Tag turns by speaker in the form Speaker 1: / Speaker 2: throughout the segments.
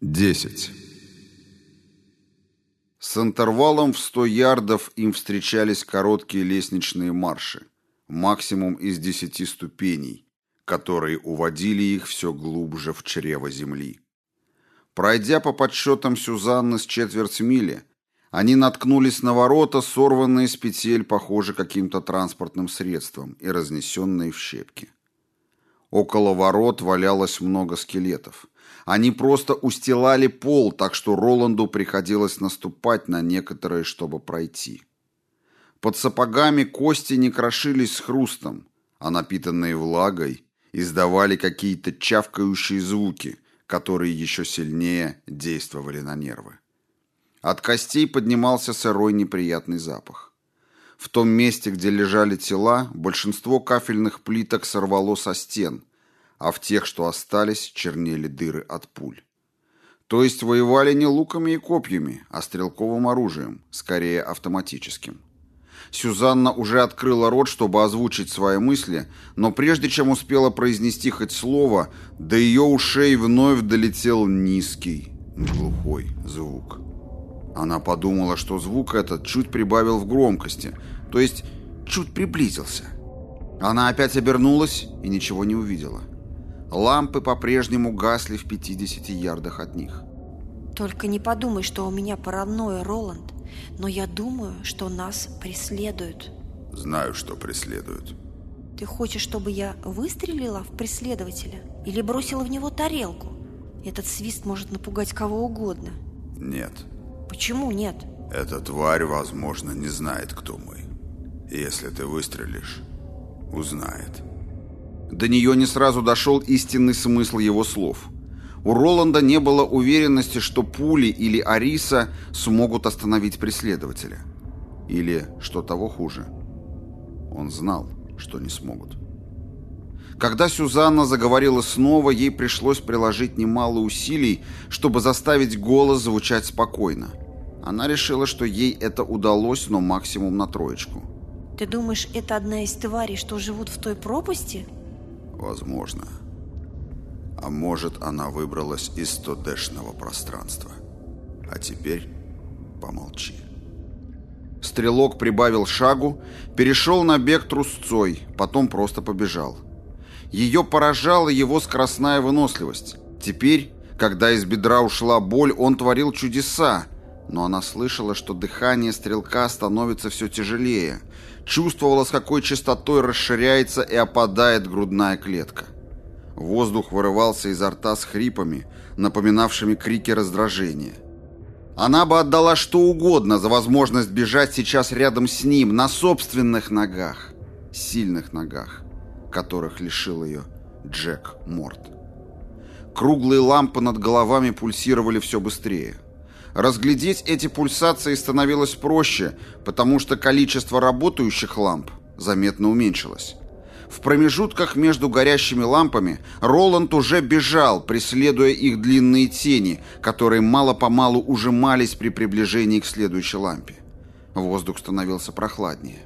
Speaker 1: 10. С интервалом в 100 ярдов им встречались короткие лестничные марши, максимум из 10 ступеней, которые уводили их все глубже в чрево земли. Пройдя по подсчетам Сюзанны с четверть мили, они наткнулись на ворота, сорванные с петель, похоже, каким-то транспортным средством и разнесенные в щепки. Около ворот валялось много скелетов. Они просто устилали пол, так что Роланду приходилось наступать на некоторые, чтобы пройти. Под сапогами кости не крошились с хрустом, а напитанные влагой издавали какие-то чавкающие звуки, которые еще сильнее действовали на нервы. От костей поднимался сырой неприятный запах. В том месте, где лежали тела, большинство кафельных плиток сорвало со стен – а в тех, что остались, чернели дыры от пуль. То есть воевали не луками и копьями, а стрелковым оружием, скорее автоматическим. Сюзанна уже открыла рот, чтобы озвучить свои мысли, но прежде чем успела произнести хоть слово, до ее ушей вновь долетел низкий, глухой звук. Она подумала, что звук этот чуть прибавил в громкости, то есть чуть приблизился. Она опять обернулась и ничего не увидела. Лампы по-прежнему гасли в 50 ярдах от них.
Speaker 2: Только не подумай, что у меня паранойя, Роланд. Но я думаю, что нас преследуют.
Speaker 1: Знаю, что преследуют.
Speaker 2: Ты хочешь, чтобы я выстрелила в преследователя? Или бросила в него тарелку? Этот свист может напугать кого угодно.
Speaker 1: Нет.
Speaker 2: Почему нет?
Speaker 1: Эта тварь, возможно, не знает, кто мы. если ты выстрелишь, узнает. До нее не сразу дошел истинный смысл его слов. У Роланда не было уверенности, что пули или Ариса смогут остановить преследователя. Или, что того хуже, он знал, что не смогут. Когда Сюзанна заговорила снова, ей пришлось приложить немало усилий, чтобы заставить голос звучать спокойно. Она решила, что ей это удалось, но максимум на троечку.
Speaker 2: «Ты думаешь, это одна из тварей, что живут в той пропасти?»
Speaker 1: Возможно. А может, она выбралась из стодешного пространства. А теперь помолчи. Стрелок прибавил шагу, перешел на бег трусцой, потом просто побежал. Ее поражала его скоростная выносливость. Теперь, когда из бедра ушла боль, он творил чудеса, но она слышала, что дыхание стрелка становится все тяжелее, чувствовала, с какой частотой расширяется и опадает грудная клетка. Воздух вырывался изо рта с хрипами, напоминавшими крики раздражения. Она бы отдала что угодно за возможность бежать сейчас рядом с ним, на собственных ногах, сильных ногах, которых лишил ее Джек Морт. Круглые лампы над головами пульсировали все быстрее. Разглядеть эти пульсации становилось проще, потому что количество работающих ламп заметно уменьшилось. В промежутках между горящими лампами Роланд уже бежал, преследуя их длинные тени, которые мало-помалу ужимались при приближении к следующей лампе. Воздух становился прохладнее.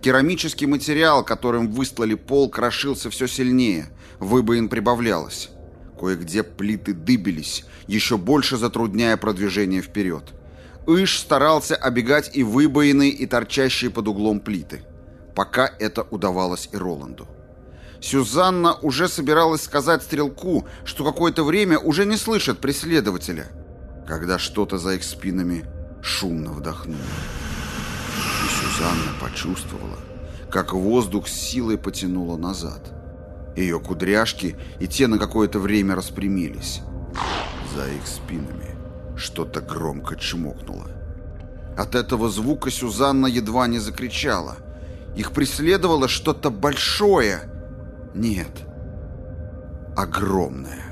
Speaker 1: Керамический материал, которым выстлали пол, крошился все сильнее, выбоин прибавлялось. Кое-где плиты дыбились, еще больше затрудняя продвижение вперед. Иш старался обегать и выбоины, и торчащие под углом плиты. Пока это удавалось и Роланду. Сюзанна уже собиралась сказать стрелку, что какое-то время уже не слышит преследователя, когда что-то за их спинами шумно вдохнуло. И Сюзанна почувствовала, как воздух с силой потянуло назад. Ее кудряшки и те на какое-то время распрямились. За их спинами что-то громко чмокнуло. От этого звука Сюзанна едва не закричала. Их преследовало что-то большое. Нет, огромное.